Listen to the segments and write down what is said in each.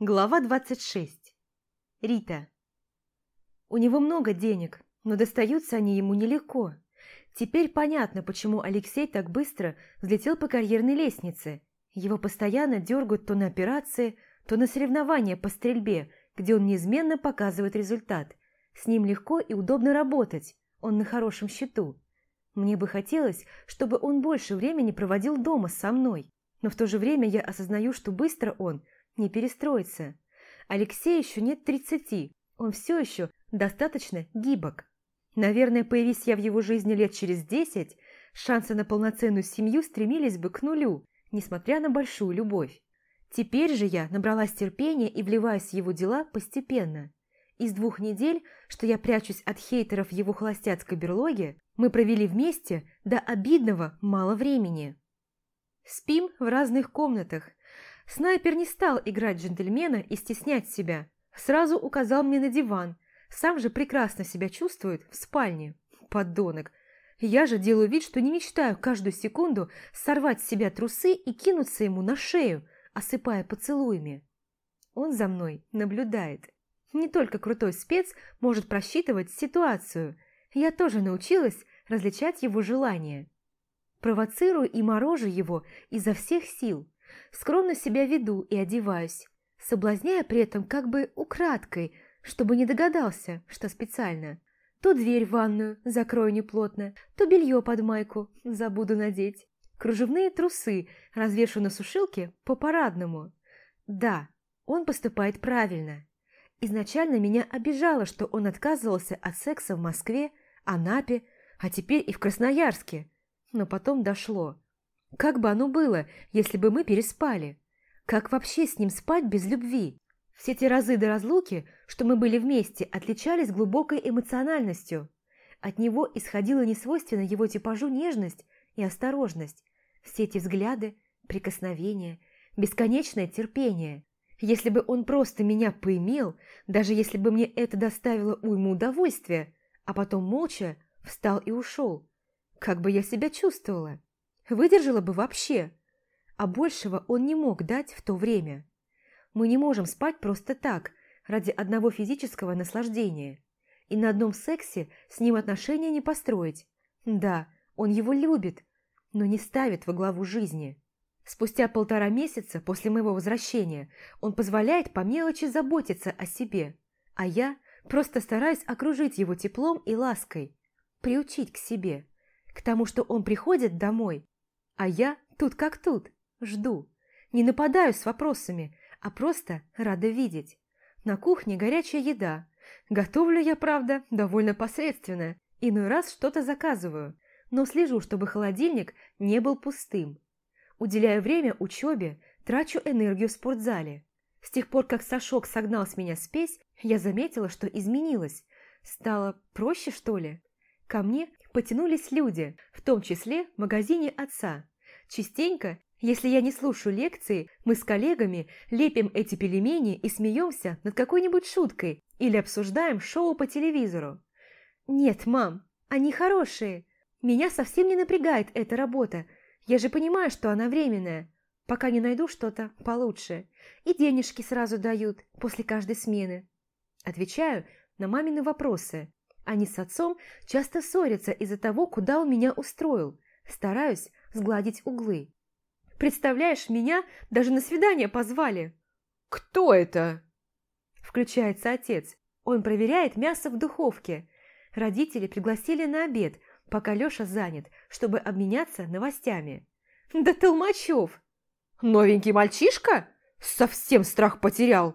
Глава 26. Рита. У него много денег, но достаются они ему нелегко. Теперь понятно, почему Алексей так быстро взлетел по карьерной лестнице. Его постоянно дергают то на операции, то на соревнования по стрельбе, где он неизменно показывает результат. С ним легко и удобно работать, он на хорошем счету. Мне бы хотелось, чтобы он больше времени проводил дома со мной, но в то же время я осознаю, что быстро он – не перестроиться. Алексей еще нет тридцати, он все еще достаточно гибок. Наверное, появись я в его жизни лет через десять, шансы на полноценную семью стремились бы к нулю, несмотря на большую любовь. Теперь же я набралась терпения и вливаюсь в его дела постепенно. Из двух недель, что я прячусь от хейтеров его холостяцкой берлоге, мы провели вместе до обидного мало времени. Спим в разных комнатах, Снайпер не стал играть джентльмена и стеснять себя. Сразу указал мне на диван. Сам же прекрасно себя чувствует в спальне. Подонок. Я же делаю вид, что не мечтаю каждую секунду сорвать с себя трусы и кинуться ему на шею, осыпая поцелуями. Он за мной наблюдает. Не только крутой спец может просчитывать ситуацию. Я тоже научилась различать его желания. Провоцирую и морожу его изо всех сил. Скромно себя веду и одеваюсь, соблазняя при этом как бы украдкой, чтобы не догадался, что специально. То дверь в ванную закрою неплотно, то белье под майку забуду надеть. Кружевные трусы развешу на сушилке по-парадному. Да, он поступает правильно. Изначально меня обижало, что он отказывался от секса в Москве, Анапе, а теперь и в Красноярске. Но потом дошло. Как бы оно было, если бы мы переспали? Как вообще с ним спать без любви? Все те разы до разлуки, что мы были вместе, отличались глубокой эмоциональностью. От него исходила несвойственная его типажу нежность и осторожность. Все эти взгляды, прикосновения, бесконечное терпение. Если бы он просто меня поимел, даже если бы мне это доставило уйму удовольствия, а потом молча встал и ушел, как бы я себя чувствовала? Выдержала бы вообще. А большего он не мог дать в то время. Мы не можем спать просто так, ради одного физического наслаждения. И на одном сексе с ним отношения не построить. Да, он его любит, но не ставит во главу жизни. Спустя полтора месяца после моего возвращения он позволяет по мелочи заботиться о себе, а я просто стараюсь окружить его теплом и лаской, приучить к себе, к тому, что он приходит домой а я тут как тут, жду. Не нападаю с вопросами, а просто рада видеть. На кухне горячая еда. Готовлю я, правда, довольно посредственно. Иной раз что-то заказываю, но слежу, чтобы холодильник не был пустым. Уделяю время учебе, трачу энергию в спортзале. С тех пор, как Сашок согнал с меня спесь, я заметила, что изменилось. Стало проще, что ли? Ко мне потянулись люди, в том числе в магазине отца. Частенько, если я не слушаю лекции, мы с коллегами лепим эти пельмени и смеемся над какой-нибудь шуткой или обсуждаем шоу по телевизору. «Нет, мам, они хорошие. Меня совсем не напрягает эта работа. Я же понимаю, что она временная, пока не найду что-то получше. И денежки сразу дают после каждой смены». Отвечаю на мамины вопросы. Они с отцом часто ссорятся из-за того, куда он меня устроил. Стараюсь сгладить углы. «Представляешь, меня даже на свидание позвали!» «Кто это?» Включается отец. Он проверяет мясо в духовке. Родители пригласили на обед, пока Лёша занят, чтобы обменяться новостями. «Да Толмачев!» «Новенький мальчишка? Совсем страх потерял!»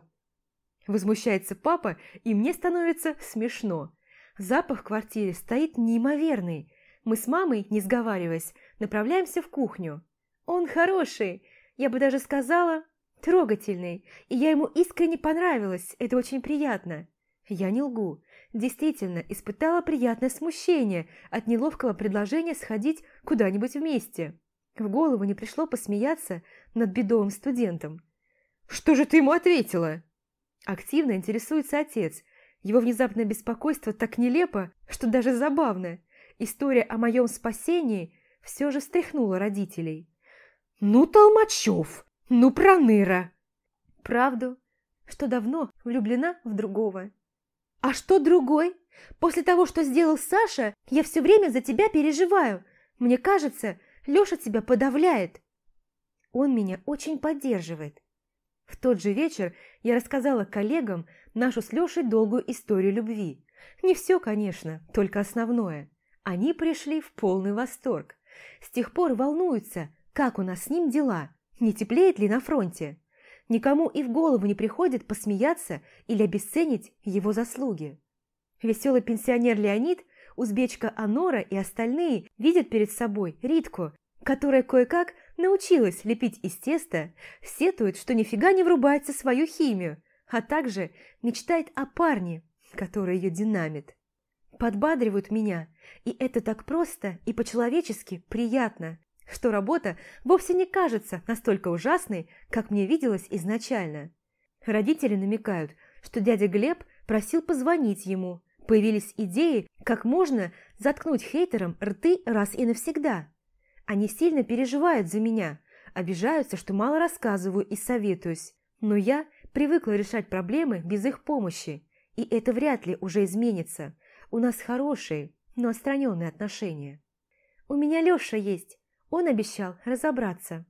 Возмущается папа, и мне становится смешно. Запах в квартире стоит неимоверный. Мы с мамой, не сговариваясь, направляемся в кухню. Он хороший, я бы даже сказала, трогательный, и я ему искренне понравилась, это очень приятно. Я не лгу. Действительно, испытала приятное смущение от неловкого предложения сходить куда-нибудь вместе. В голову не пришло посмеяться над бедовым студентом. «Что же ты ему ответила?» Активно интересуется отец, его внезапное беспокойство так нелепо, что даже забавно. История о моем спасении все же встряхнула родителей. «Ну, Толмачев! Ну, Проныра!» «Правду? что давно влюблена в другого. «А что другой? После того, что сделал Саша, я все время за тебя переживаю. Мне кажется, Леша тебя подавляет». Он меня очень поддерживает. В тот же вечер я рассказала коллегам нашу с Лешей долгую историю любви. Не все, конечно, только основное. Они пришли в полный восторг. С тех пор волнуются, как у нас с ним дела, не теплеет ли на фронте. Никому и в голову не приходит посмеяться или обесценить его заслуги. Веселый пенсионер Леонид, узбечка Анора и остальные видят перед собой Ритку, которая кое-как научилась лепить из теста, сетует, что нифига не врубается свою химию, а также мечтает о парне, который ее динамит. Подбадривают меня, и это так просто и по-человечески приятно, что работа вовсе не кажется настолько ужасной, как мне виделось изначально. Родители намекают, что дядя Глеб просил позвонить ему. Появились идеи, как можно заткнуть хейтерам рты раз и навсегда. Они сильно переживают за меня, обижаются, что мало рассказываю и советуюсь. Но я привыкла решать проблемы без их помощи, и это вряд ли уже изменится. У нас хорошие, но отстраненные отношения. У меня Леша есть, он обещал разобраться.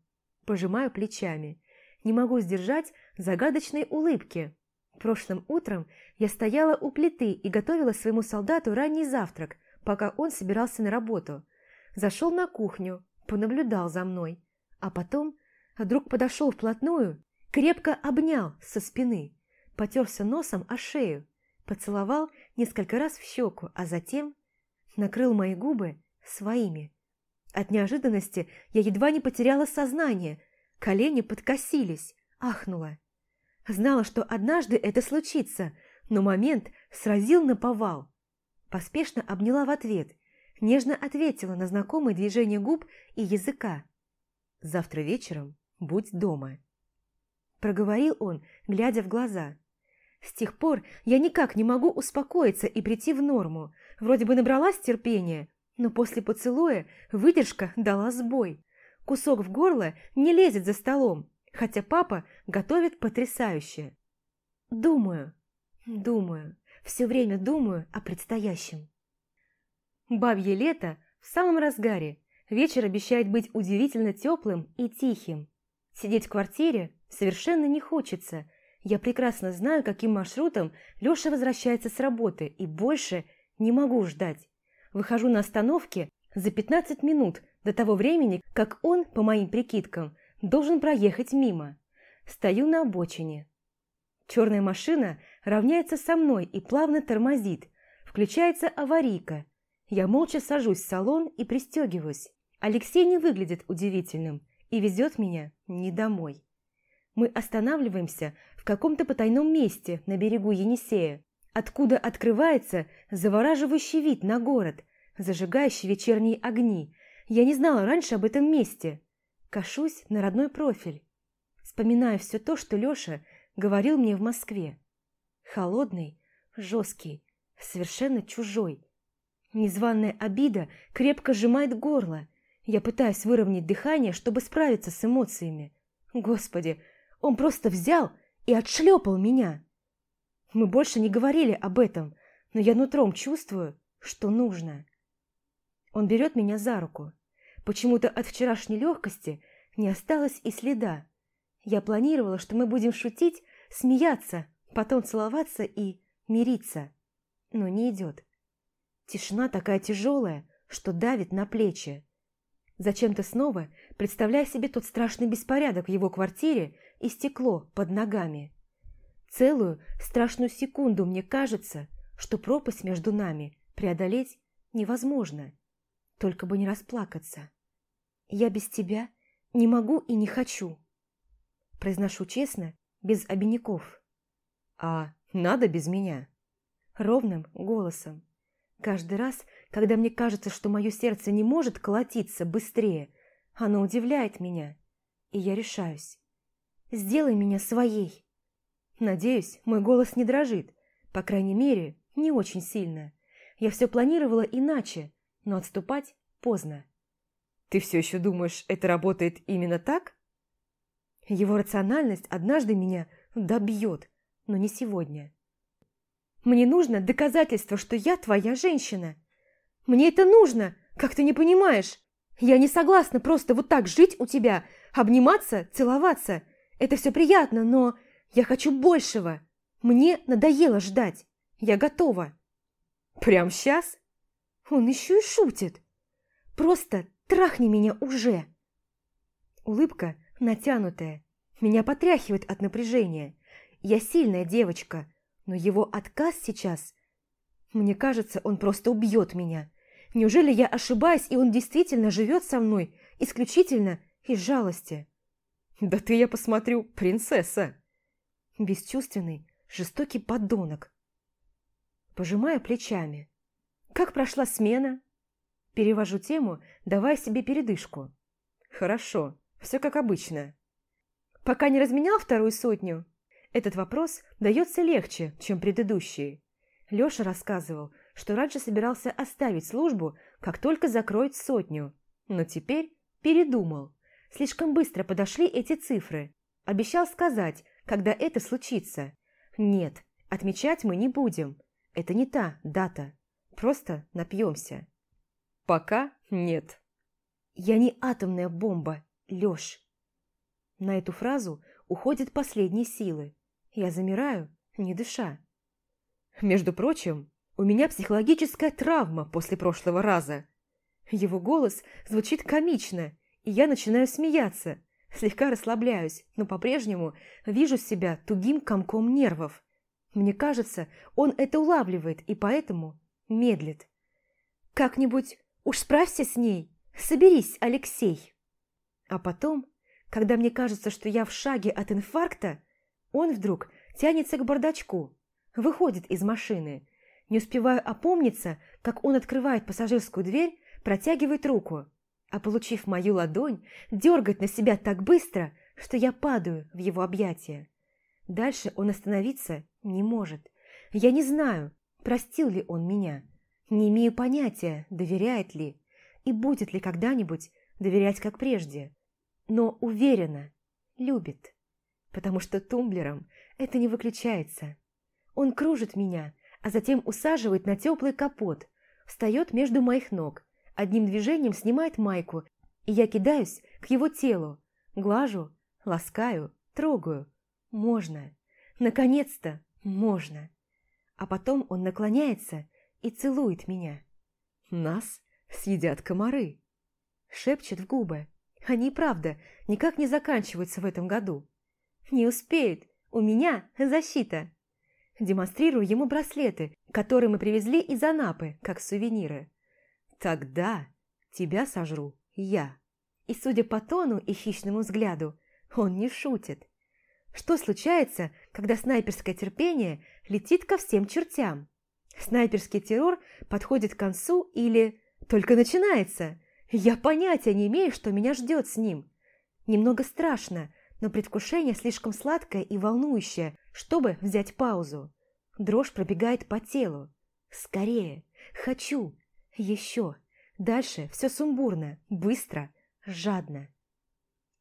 Пожимаю плечами. Не могу сдержать загадочной улыбки. Прошлым утром я стояла у плиты и готовила своему солдату ранний завтрак, пока он собирался на работу. Зашел на кухню, понаблюдал за мной, а потом вдруг подошел вплотную, крепко обнял со спины, потерся носом о шею, поцеловал несколько раз в щеку, а затем накрыл мои губы своими. От неожиданности я едва не потеряла сознание, колени подкосились, ахнула. Знала, что однажды это случится, но момент сразил на повал. Поспешно обняла в ответ, нежно ответила на знакомые движения губ и языка. «Завтра вечером будь дома», – проговорил он, глядя в глаза. С тех пор я никак не могу успокоиться и прийти в норму. Вроде бы набралась терпения, но после поцелуя выдержка дала сбой. Кусок в горло не лезет за столом, хотя папа готовит потрясающе. Думаю, думаю, все время думаю о предстоящем. Бабье лето в самом разгаре. Вечер обещает быть удивительно теплым и тихим. Сидеть в квартире совершенно не хочется. Я прекрасно знаю, каким маршрутом Леша возвращается с работы, и больше не могу ждать. Выхожу на остановке за 15 минут до того времени, как он, по моим прикидкам, должен проехать мимо. Стою на обочине. Черная машина равняется со мной и плавно тормозит. Включается аварийка. Я молча сажусь в салон и пристегиваюсь. Алексей не выглядит удивительным и везет меня не домой. Мы останавливаемся в каком-то потайном месте на берегу Енисея откуда открывается завораживающий вид на город, зажигающий вечерние огни. Я не знала раньше об этом месте. Кашусь на родной профиль. Вспоминаю все то, что Леша говорил мне в Москве. Холодный, жесткий, совершенно чужой. Незваная обида крепко сжимает горло. Я пытаюсь выровнять дыхание, чтобы справиться с эмоциями. Господи, он просто взял и отшлепал меня. Мы больше не говорили об этом, но я нутром чувствую, что нужно. Он берет меня за руку. Почему-то от вчерашней легкости не осталось и следа. Я планировала, что мы будем шутить, смеяться, потом целоваться и мириться. Но не идет. Тишина такая тяжелая, что давит на плечи. Зачем-то снова представляя себе тот страшный беспорядок в его квартире и стекло под ногами. Целую страшную секунду мне кажется, что пропасть между нами преодолеть невозможно. Только бы не расплакаться. Я без тебя не могу и не хочу. Произношу честно, без обиняков. А надо без меня? Ровным голосом. Каждый раз, когда мне кажется, что мое сердце не может колотиться быстрее, оно удивляет меня, и я решаюсь. Сделай меня своей. Надеюсь, мой голос не дрожит, по крайней мере, не очень сильно. Я все планировала иначе, но отступать поздно. Ты все еще думаешь, это работает именно так? Его рациональность однажды меня добьет, но не сегодня. Мне нужно доказательство, что я твоя женщина. Мне это нужно, как ты не понимаешь. Я не согласна просто вот так жить у тебя, обниматься, целоваться. Это все приятно, но я хочу большего. Мне надоело ждать. Я готова. Прям сейчас? Он еще и шутит. Просто трахни меня уже. Улыбка натянутая. Меня потряхивает от напряжения. Я сильная девочка, но его отказ сейчас... Мне кажется, он просто убьет меня. Неужели я ошибаюсь, и он действительно живет со мной исключительно из жалости? Да ты, я посмотрю, принцесса. Бесчувственный, жестокий подонок. Пожимаю плечами. Как прошла смена? Перевожу тему, давая себе передышку. Хорошо, все как обычно. Пока не разменял вторую сотню? Этот вопрос дается легче, чем предыдущие. Леша рассказывал, что раньше собирался оставить службу, как только закроет сотню, но теперь передумал. Слишком быстро подошли эти цифры. Обещал сказать, когда это случится. Нет, отмечать мы не будем. Это не та дата. Просто напьемся. Пока нет. Я не атомная бомба, Лёш. На эту фразу уходят последние силы. Я замираю, не дыша. Между прочим, у меня психологическая травма после прошлого раза. Его голос звучит комично, и я начинаю смеяться, слегка расслабляюсь, но по-прежнему вижу себя тугим комком нервов. Мне кажется, он это улавливает и поэтому медлит. «Как-нибудь уж справься с ней, соберись, Алексей!» А потом, когда мне кажется, что я в шаге от инфаркта, он вдруг тянется к бардачку, выходит из машины. Не успеваю опомниться, как он открывает пассажирскую дверь, протягивает руку, а получив мою ладонь, дергает на себя так быстро, что я падаю в его объятия. Дальше он остановиться не может. Я не знаю, простил ли он меня. Не имею понятия, доверяет ли и будет ли когда-нибудь доверять как прежде. Но уверена, любит, потому что тумблером это не выключается. Он кружит меня, а затем усаживает на теплый капот, встает между моих ног, одним движением снимает майку, и я кидаюсь к его телу, глажу, ласкаю, трогаю. Можно. Наконец-то можно. А потом он наклоняется и целует меня. Нас съедят комары. Шепчет в губы. Они, правда, никак не заканчиваются в этом году. Не успеют. У меня защита. Демонстрирую ему браслеты, которые мы привезли из Анапы, как сувениры. Тогда тебя сожру я. И, судя по тону и хищному взгляду, он не шутит. Что случается, когда снайперское терпение летит ко всем чертям? Снайперский террор подходит к концу или только начинается? Я понятия не имею, что меня ждет с ним. Немного страшно, но предвкушение слишком сладкое и волнующее, чтобы взять паузу. Дрожь пробегает по телу. Скорее. Хочу. Еще. Дальше все сумбурно, быстро, жадно.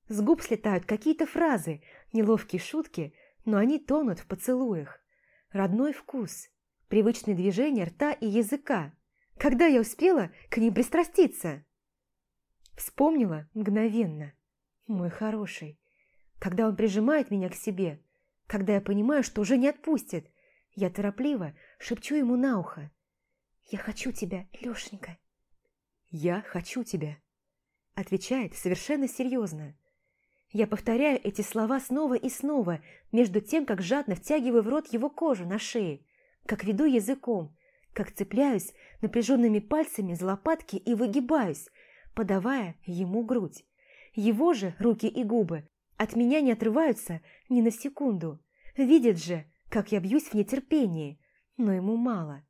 С губ слетают какие-то фразы, неловкие шутки, но они тонут в поцелуях. Родной вкус, привычные движения рта и языка. Когда я успела к ним пристраститься? Вспомнила мгновенно. Мой хороший. Когда он прижимает меня к себе, когда я понимаю, что уже не отпустит, я торопливо шепчу ему на ухо. «Я хочу тебя, Лешенька». «Я хочу тебя», – отвечает совершенно серьезно. Я повторяю эти слова снова и снова, между тем, как жадно втягиваю в рот его кожу на шее, как веду языком, как цепляюсь напряженными пальцами за лопатки и выгибаюсь, подавая ему грудь. Его же руки и губы от меня не отрываются ни на секунду. Видит же, как я бьюсь в нетерпении, но ему мало.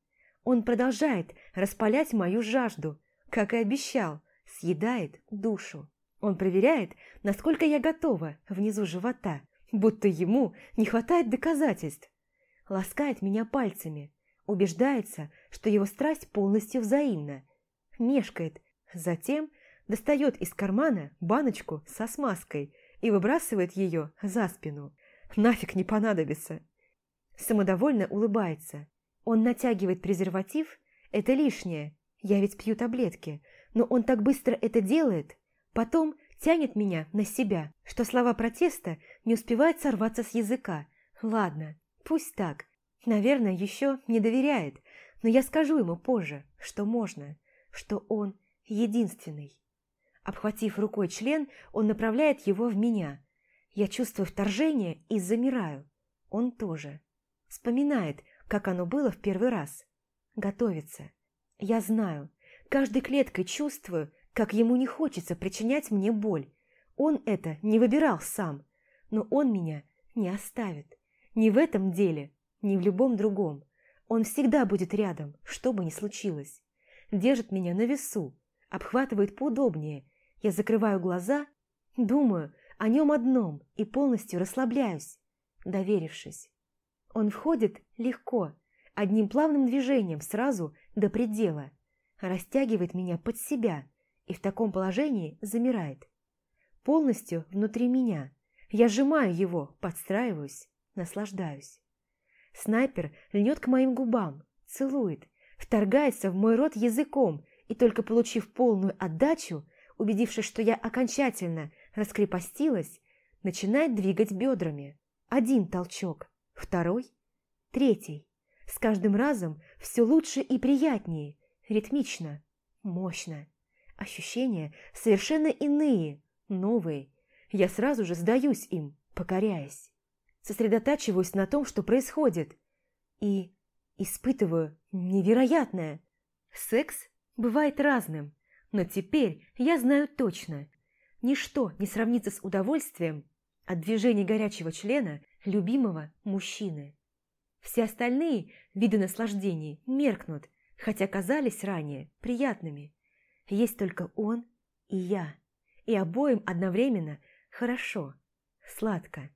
Он продолжает распалять мою жажду, как и обещал, съедает душу. Он проверяет, насколько я готова внизу живота, будто ему не хватает доказательств. Ласкает меня пальцами, убеждается, что его страсть полностью взаимна. Мешкает, затем достает из кармана баночку со смазкой и выбрасывает ее за спину. Нафиг не понадобится. самодовольно улыбается. Он натягивает презерватив, это лишнее, я ведь пью таблетки, но он так быстро это делает, потом тянет меня на себя, что слова протеста не успевают сорваться с языка. Ладно, пусть так, наверное, еще не доверяет, но я скажу ему позже, что можно, что он единственный. Обхватив рукой член, он направляет его в меня. Я чувствую вторжение и замираю. Он тоже. Вспоминает, как оно было в первый раз. Готовится. Я знаю, каждой клеткой чувствую, как ему не хочется причинять мне боль. Он это не выбирал сам, но он меня не оставит. Ни в этом деле, ни в любом другом. Он всегда будет рядом, что бы ни случилось. Держит меня на весу, обхватывает поудобнее. Я закрываю глаза, думаю о нем одном и полностью расслабляюсь, доверившись. Он входит легко, одним плавным движением сразу до предела, растягивает меня под себя и в таком положении замирает. Полностью внутри меня. Я сжимаю его, подстраиваюсь, наслаждаюсь. Снайпер льнет к моим губам, целует, вторгается в мой рот языком и только получив полную отдачу, убедившись, что я окончательно раскрепостилась, начинает двигать бедрами. Один толчок, второй, третий. С каждым разом все лучше и приятнее, ритмично, мощно. Ощущения совершенно иные, новые. Я сразу же сдаюсь им, покоряясь. Сосредотачиваюсь на том, что происходит. И испытываю невероятное. Секс бывает разным, но теперь я знаю точно. Ничто не сравнится с удовольствием от движения горячего члена любимого мужчины. Все остальные виды наслаждений меркнут, хотя казались ранее приятными. Есть только он и я, и обоим одновременно хорошо, сладко.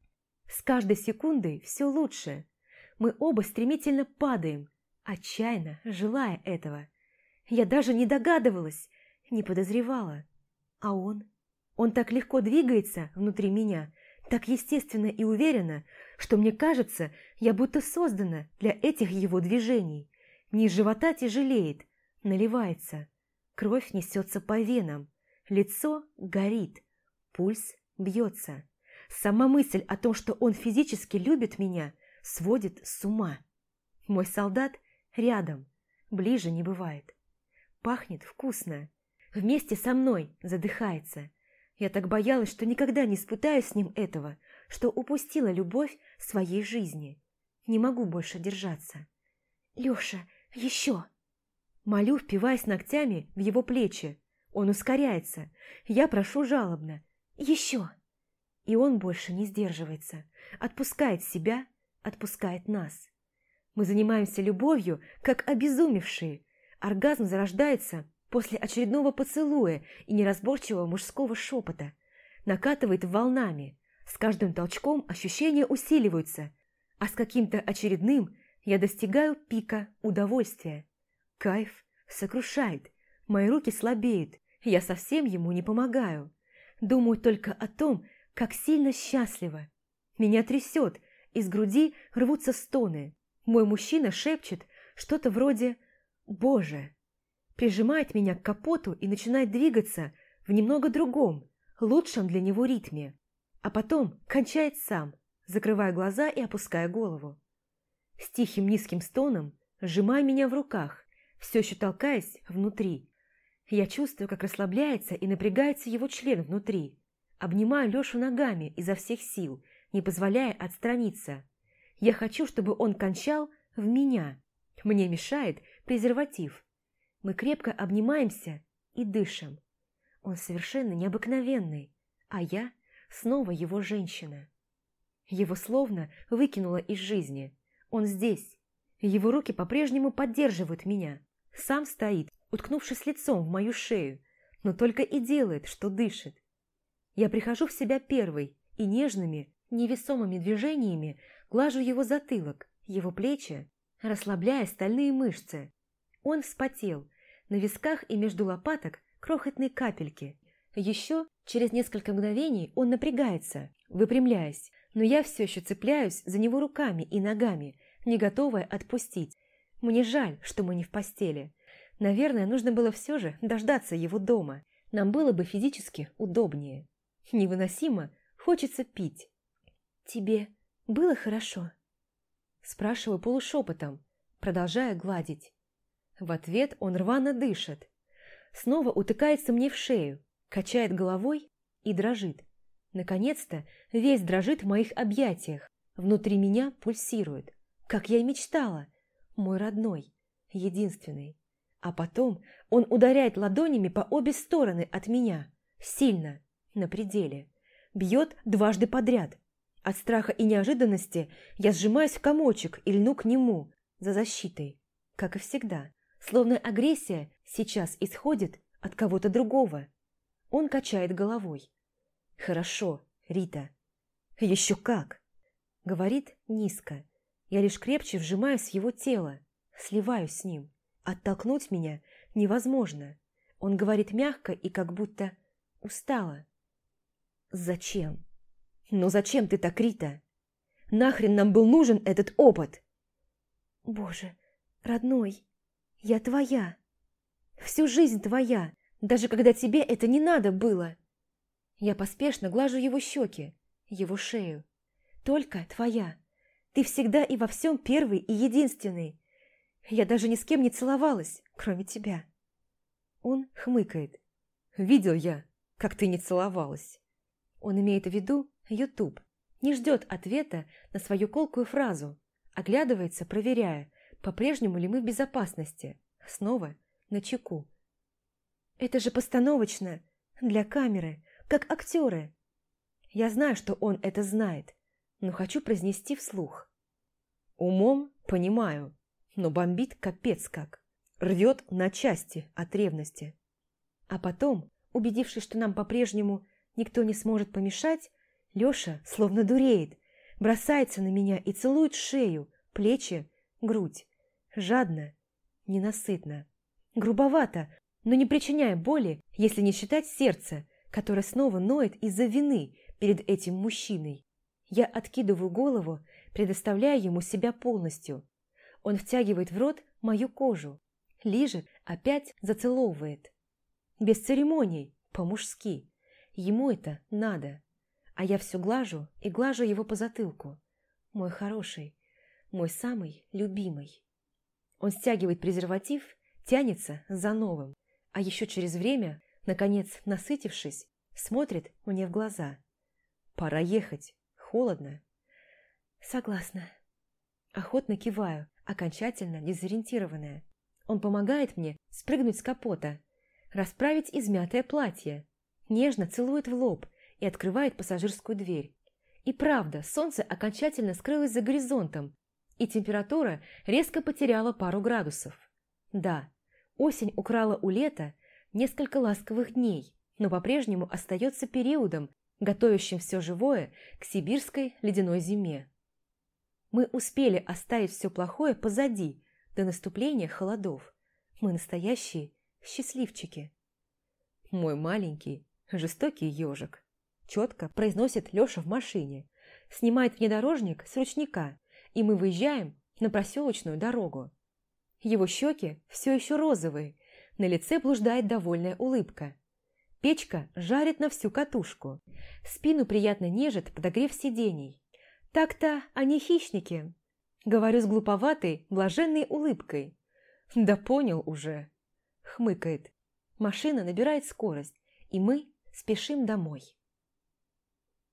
С каждой секундой все лучше. Мы оба стремительно падаем, отчаянно желая этого. Я даже не догадывалась, не подозревала. А он? Он так легко двигается внутри меня, так естественно и уверенно, что мне кажется, я будто создана для этих его движений. Низ живота тяжелеет, наливается. Кровь несется по венам, лицо горит, пульс бьется. Сама мысль о том, что он физически любит меня, сводит с ума. Мой солдат рядом, ближе не бывает. Пахнет вкусно. Вместе со мной задыхается. Я так боялась, что никогда не испытаю с ним этого, что упустила любовь своей жизни. Не могу больше держаться. «Леша, еще!» Молю, впиваясь ногтями в его плечи. Он ускоряется. Я прошу жалобно. «Еще!» И он больше не сдерживается. Отпускает себя, отпускает нас. Мы занимаемся любовью, как обезумевшие. Оргазм зарождается после очередного поцелуя и неразборчивого мужского шепота. Накатывает волнами. С каждым толчком ощущения усиливаются, а с каким-то очередным я достигаю пика удовольствия. Кайф сокрушает, мои руки слабеют, я совсем ему не помогаю. Думаю только о том, как сильно счастлива. Меня трясет, из груди рвутся стоны. Мой мужчина шепчет что-то вроде «Боже!» Прижимает меня к капоту и начинает двигаться в немного другом, лучшем для него ритме, а потом кончает сам, закрывая глаза и опуская голову. С тихим низким стоном сжимая меня в руках, все еще толкаясь внутри. Я чувствую, как расслабляется и напрягается его член внутри. Обнимаю Лешу ногами изо всех сил, не позволяя отстраниться. Я хочу, чтобы он кончал в меня. Мне мешает презерватив, мы крепко обнимаемся и дышим. Он совершенно необыкновенный, а я снова его женщина. Его словно выкинуло из жизни. Он здесь. Его руки по-прежнему поддерживают меня. Сам стоит, уткнувшись лицом в мою шею, но только и делает, что дышит. Я прихожу в себя первой и нежными, невесомыми движениями глажу его затылок, его плечи, расслабляя стальные мышцы. Он вспотел, на висках и между лопаток крохотные капельки. Еще через несколько мгновений он напрягается, выпрямляясь, но я все еще цепляюсь за него руками и ногами, не готовая отпустить. Мне жаль, что мы не в постели. Наверное, нужно было все же дождаться его дома. Нам было бы физически удобнее. Невыносимо, хочется пить. «Тебе было хорошо?» Спрашиваю полушепотом, продолжая гладить. В ответ он рвано дышит. Снова утыкается мне в шею, качает головой и дрожит. Наконец-то весь дрожит в моих объятиях. Внутри меня пульсирует, как я и мечтала. Мой родной, единственный. А потом он ударяет ладонями по обе стороны от меня. Сильно, на пределе. Бьет дважды подряд. От страха и неожиданности я сжимаюсь в комочек и льну к нему, за защитой. Как и всегда. Словно агрессия сейчас исходит от кого-то другого. Он качает головой. «Хорошо, Рита». «Еще как!» Говорит низко. Я лишь крепче вжимаюсь в его тело, сливаюсь с ним. Оттолкнуть меня невозможно. Он говорит мягко и как будто устало. «Зачем? Ну зачем ты так, Рита? Нахрен нам был нужен этот опыт?» «Боже, родной, я твоя. Всю жизнь твоя, даже когда тебе это не надо было». Я поспешно глажу его щеки, его шею. «Только твоя. Ты всегда и во всем первый и единственный. Я даже ни с кем не целовалась, кроме тебя». Он хмыкает. «Видел я, как ты не целовалась». Он имеет в виду YouTube. Не ждет ответа на свою колкую фразу. Оглядывается, проверяя, по-прежнему ли мы в безопасности. Снова на чеку. «Это же постановочно, для камеры, как актеры». Я знаю, что он это знает, но хочу произнести вслух. Умом понимаю, но бомбит капец как. Рвет на части от ревности. А потом, убедившись, что нам по-прежнему никто не сможет помешать, Лёша словно дуреет, бросается на меня и целует шею, плечи, грудь. Жадно, ненасытно. Грубовато, но не причиняя боли, если не считать сердце, которое снова ноет из-за вины перед этим мужчиной. Я откидываю голову, предоставляя ему себя полностью. Он втягивает в рот мою кожу, лижет, опять зацеловывает. Без церемоний, по-мужски. Ему это надо. А я все глажу и глажу его по затылку. Мой хороший, мой самый любимый. Он стягивает презерватив, тянется за новым, а еще через время, наконец насытившись, смотрит мне в глаза. «Пора ехать, холодно». «Согласна». Охотно киваю, окончательно дезориентированная. Он помогает мне спрыгнуть с капота, расправить измятое платье, нежно целует в лоб и открывает пассажирскую дверь. И правда, солнце окончательно скрылось за горизонтом, и температура резко потеряла пару градусов. Да, осень украла у лета несколько ласковых дней, но по-прежнему остается периодом, готовящим все живое к сибирской ледяной зиме. Мы успели оставить все плохое позади до наступления холодов. Мы настоящие счастливчики. Мой маленький, жестокий ежик. Четко произносит Леша в машине. Снимает внедорожник с ручника, и мы выезжаем на проселочную дорогу. Его щеки все еще розовые, на лице блуждает довольная улыбка. Печка жарит на всю катушку. Спину приятно нежит подогрев сидений. Так-то они хищники. Говорю с глуповатой, блаженной улыбкой. Да понял уже. Хмыкает. Машина набирает скорость, и мы спешим домой.